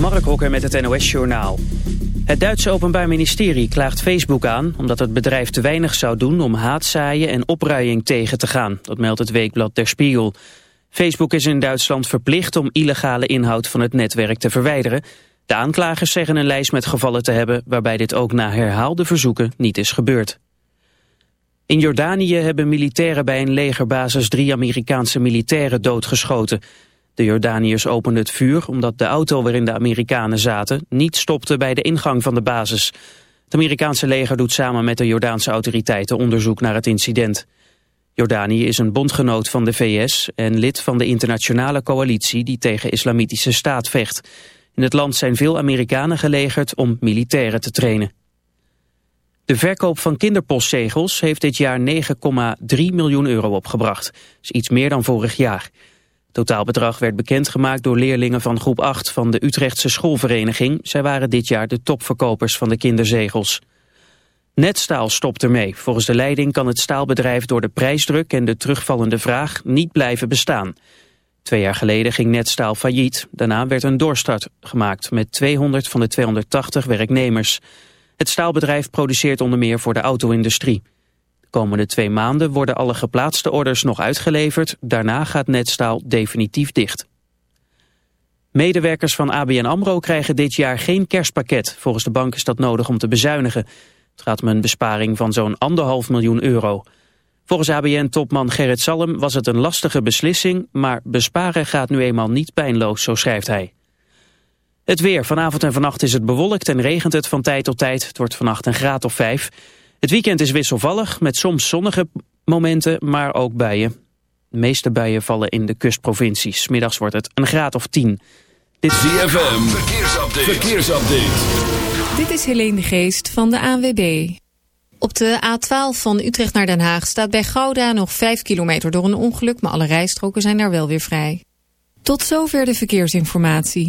Mark Hokker met het NOS Journaal. Het Duitse Openbaar Ministerie klaagt Facebook aan... omdat het bedrijf te weinig zou doen om haatzaaien en opruiing tegen te gaan. Dat meldt het weekblad Der Spiegel. Facebook is in Duitsland verplicht om illegale inhoud van het netwerk te verwijderen. De aanklagers zeggen een lijst met gevallen te hebben... waarbij dit ook na herhaalde verzoeken niet is gebeurd. In Jordanië hebben militairen bij een legerbasis drie Amerikaanse militairen doodgeschoten... De Jordaniërs openden het vuur omdat de auto waarin de Amerikanen zaten niet stopte bij de ingang van de basis. Het Amerikaanse leger doet samen met de Jordaanse autoriteiten onderzoek naar het incident. Jordanië is een bondgenoot van de VS en lid van de internationale coalitie die tegen islamitische staat vecht. In het land zijn veel Amerikanen gelegerd om militairen te trainen. De verkoop van kinderpostzegels heeft dit jaar 9,3 miljoen euro opgebracht. Dat is iets meer dan vorig jaar. Totaalbedrag werd bekendgemaakt door leerlingen van groep 8 van de Utrechtse schoolvereniging. Zij waren dit jaar de topverkopers van de kinderzegels. Netstaal stopt ermee. Volgens de leiding kan het staalbedrijf door de prijsdruk en de terugvallende vraag niet blijven bestaan. Twee jaar geleden ging Netstaal failliet. Daarna werd een doorstart gemaakt met 200 van de 280 werknemers. Het staalbedrijf produceert onder meer voor de auto-industrie komende twee maanden worden alle geplaatste orders nog uitgeleverd. Daarna gaat Netstaal definitief dicht. Medewerkers van ABN AMRO krijgen dit jaar geen kerstpakket. Volgens de bank is dat nodig om te bezuinigen. Het gaat om een besparing van zo'n anderhalf miljoen euro. Volgens ABN-topman Gerrit Salm was het een lastige beslissing... maar besparen gaat nu eenmaal niet pijnloos, zo schrijft hij. Het weer. Vanavond en vannacht is het bewolkt en regent het van tijd tot tijd. Het wordt vannacht een graad of vijf. Het weekend is wisselvallig met soms zonnige momenten, maar ook buien. De meeste buien vallen in de kustprovincies. Middags wordt het een graad of 10. Dit is ZFM, verkeersupdate. verkeersupdate. Dit is Helene de Geest van de ANWB. Op de A12 van Utrecht naar Den Haag staat bij Gouda nog 5 kilometer door een ongeluk, maar alle rijstroken zijn daar wel weer vrij. Tot zover de verkeersinformatie.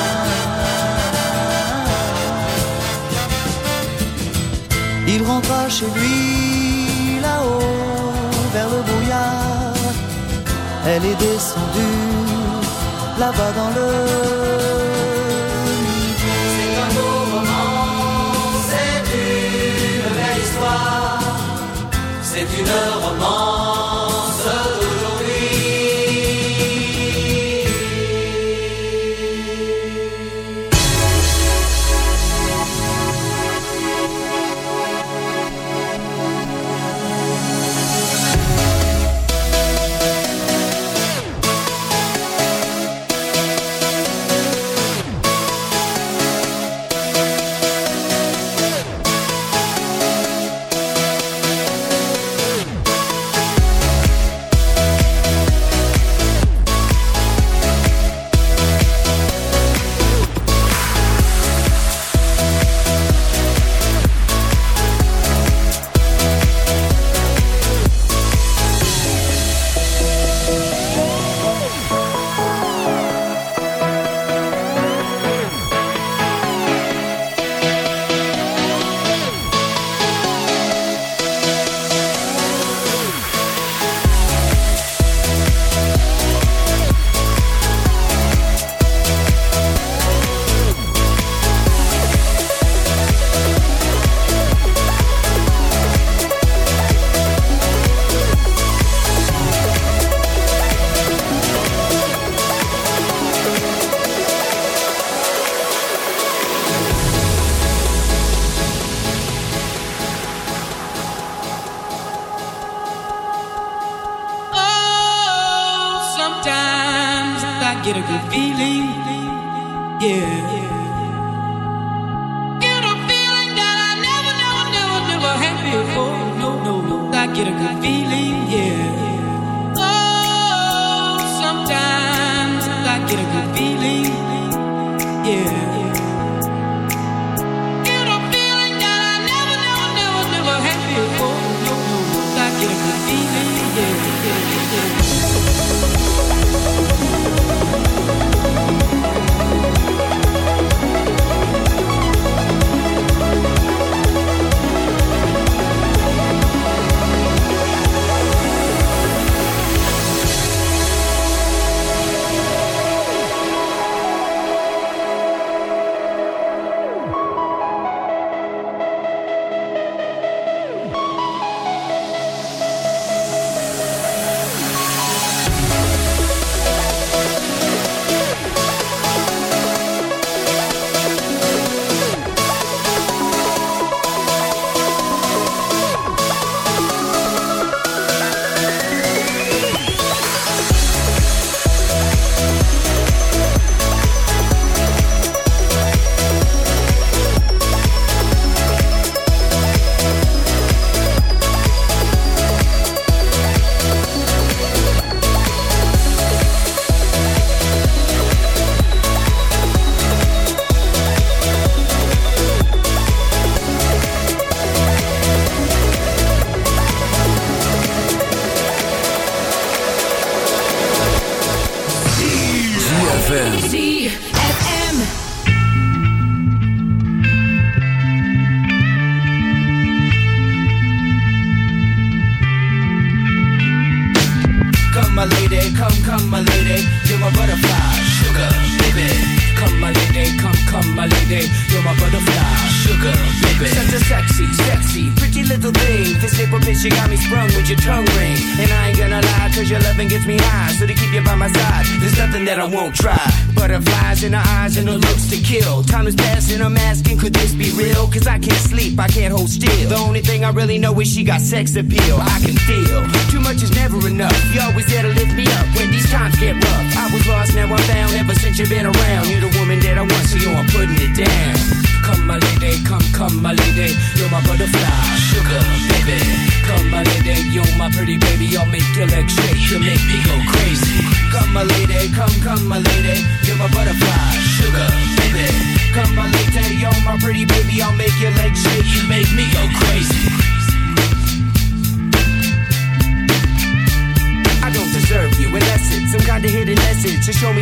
Il rentra chez lui là-haut vers le brouillard. Elle est descendue là-bas dans le C'est un roman, c'est une romance.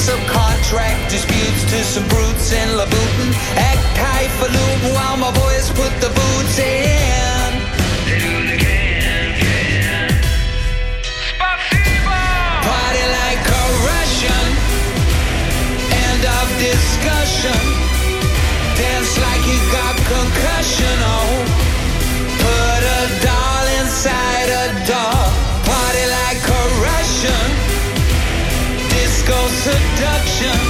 Rasputin. Subcontract disputes to some brutes in Louboutin. Act highfalutin while my boys put the boots in. The game again Party like a Russian. End of discussion. Dance like you got concussion. Oh, seduction.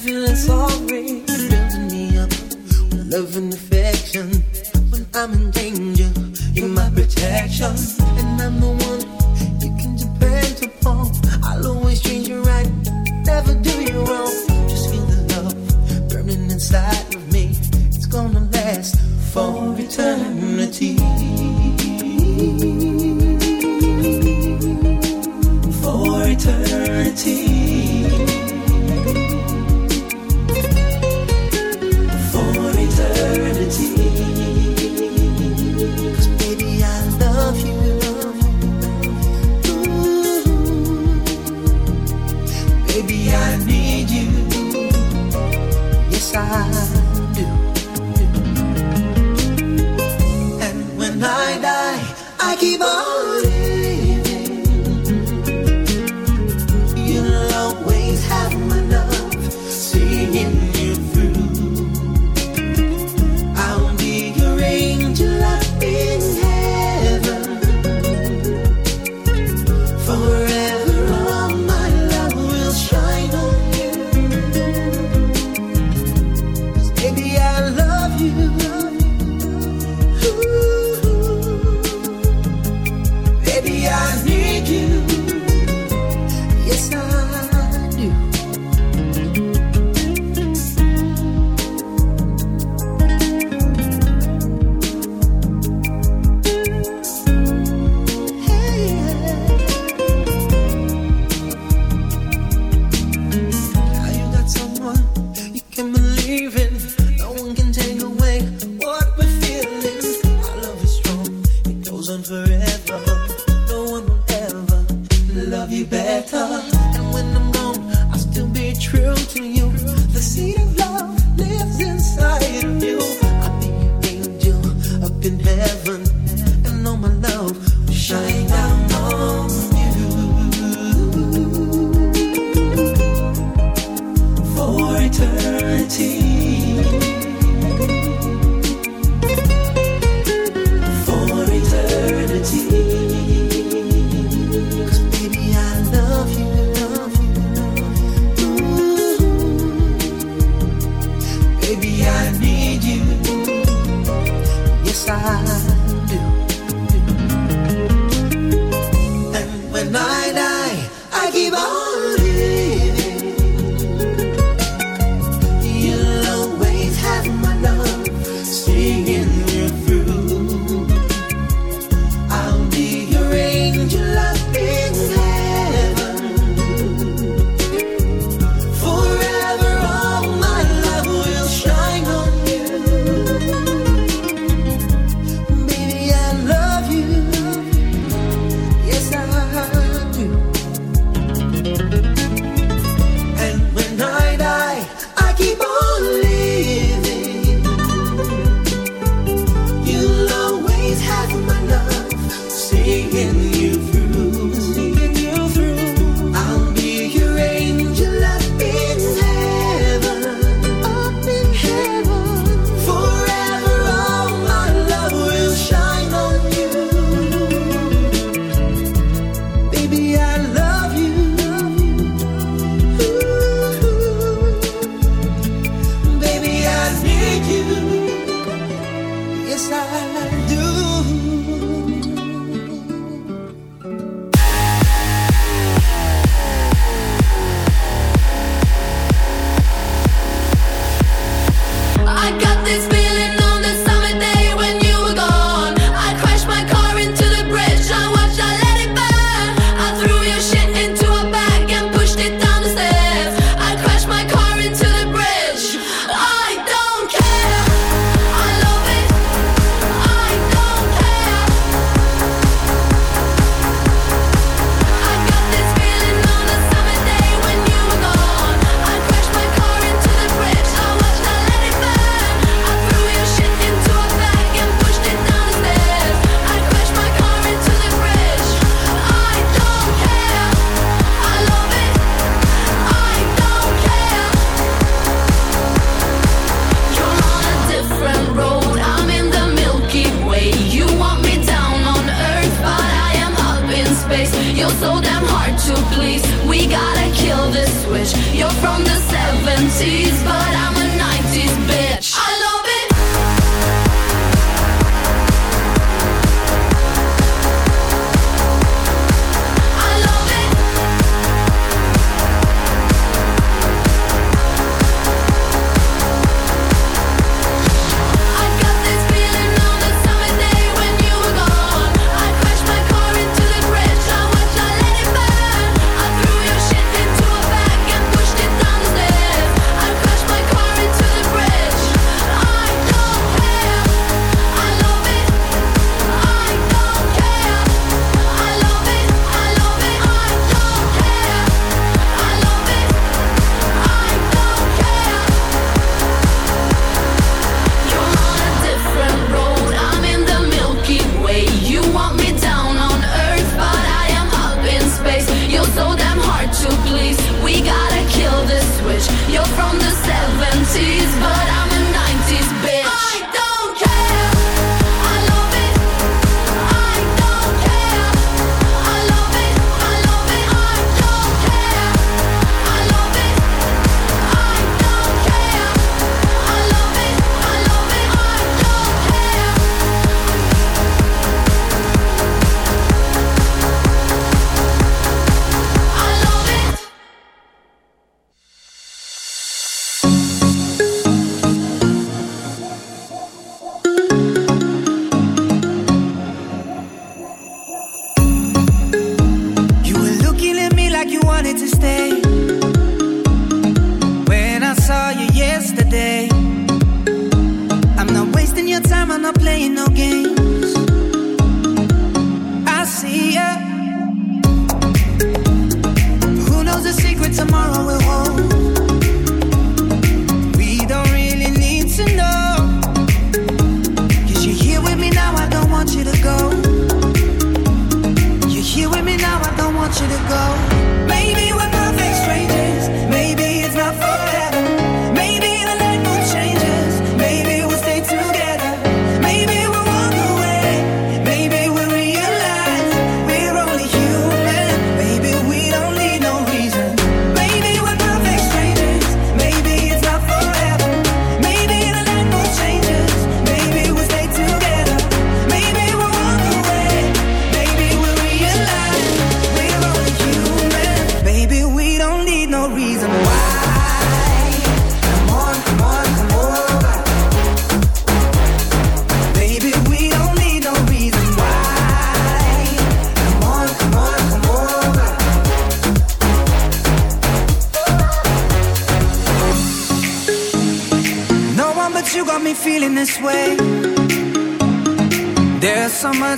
feeling sorry. Building me up. Loving the forever. No one will ever love you better.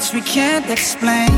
Much we can't explain.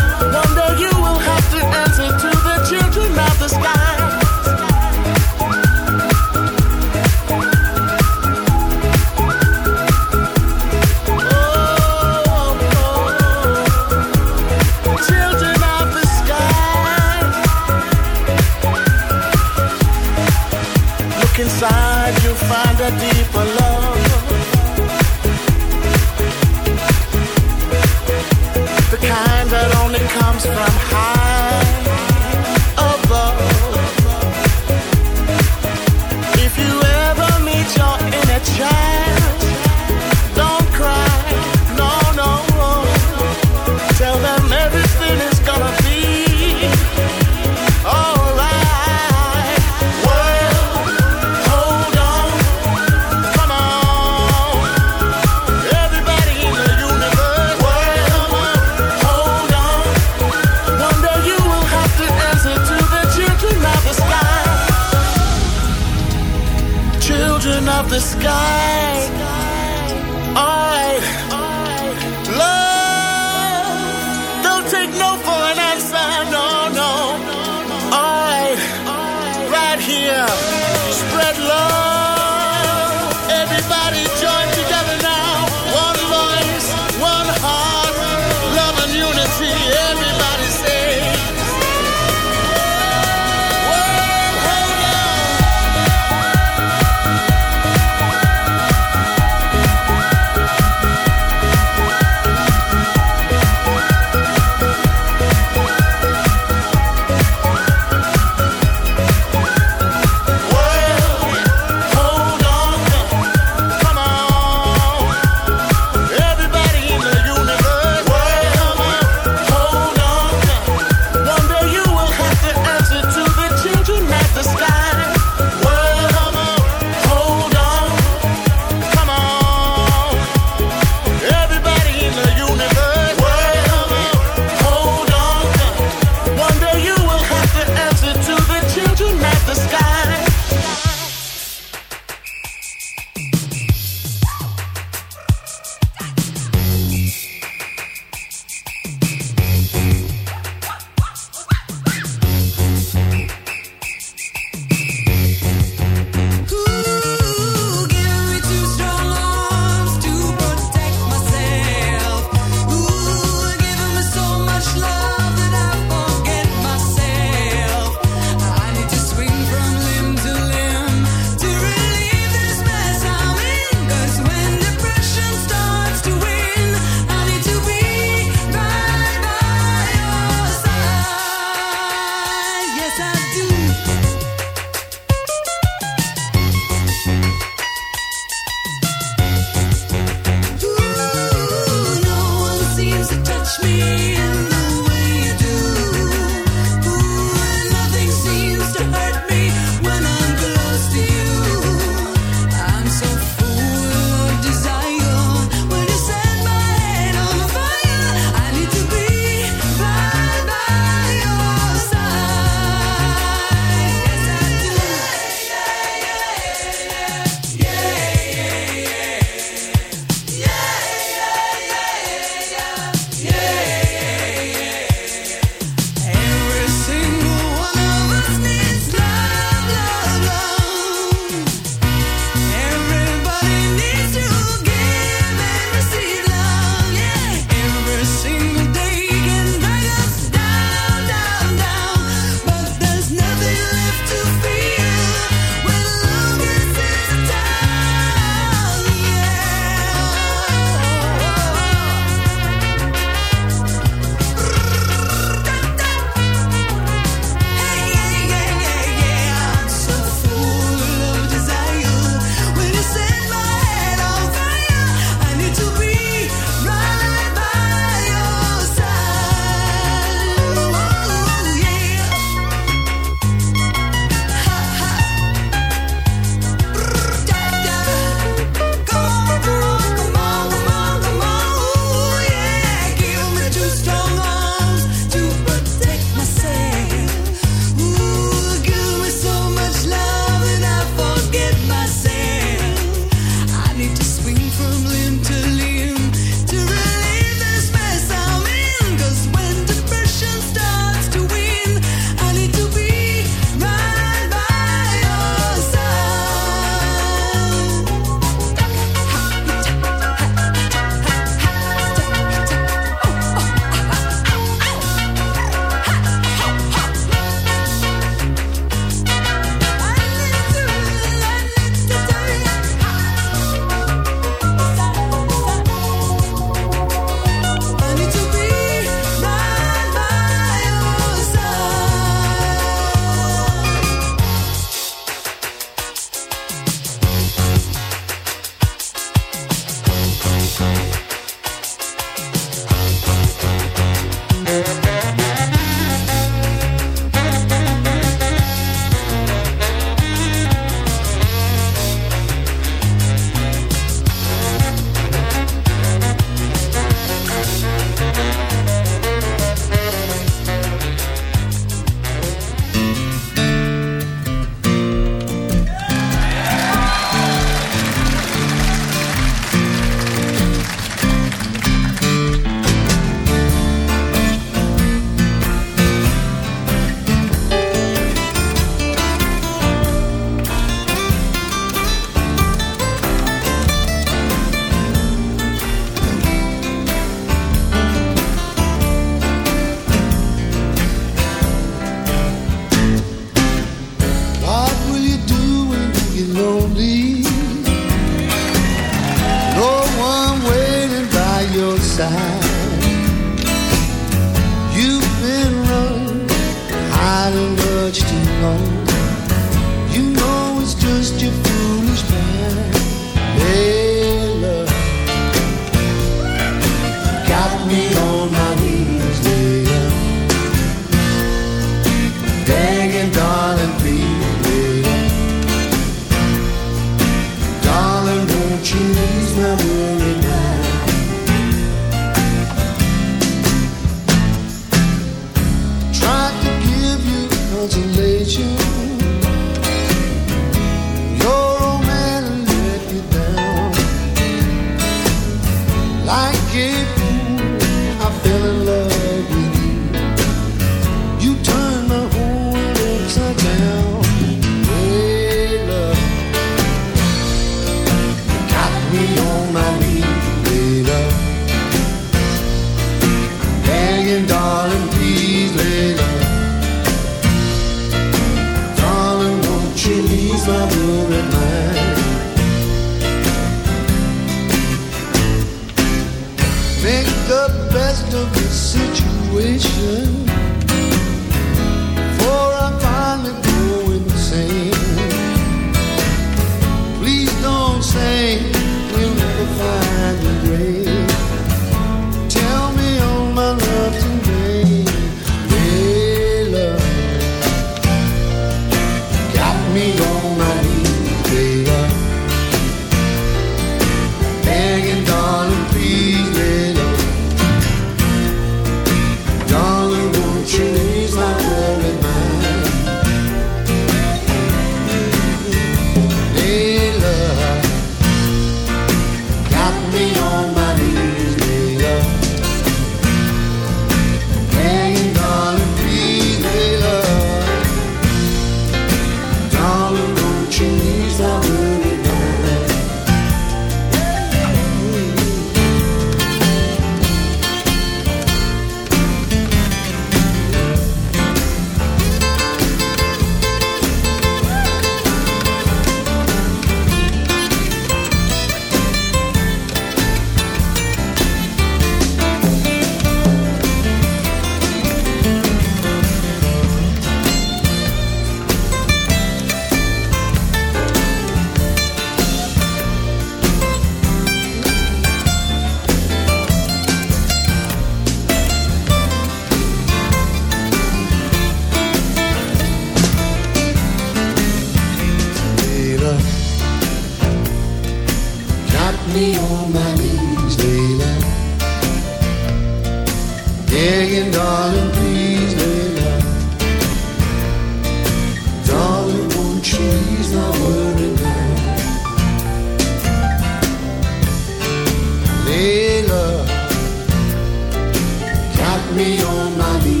Me on my knees,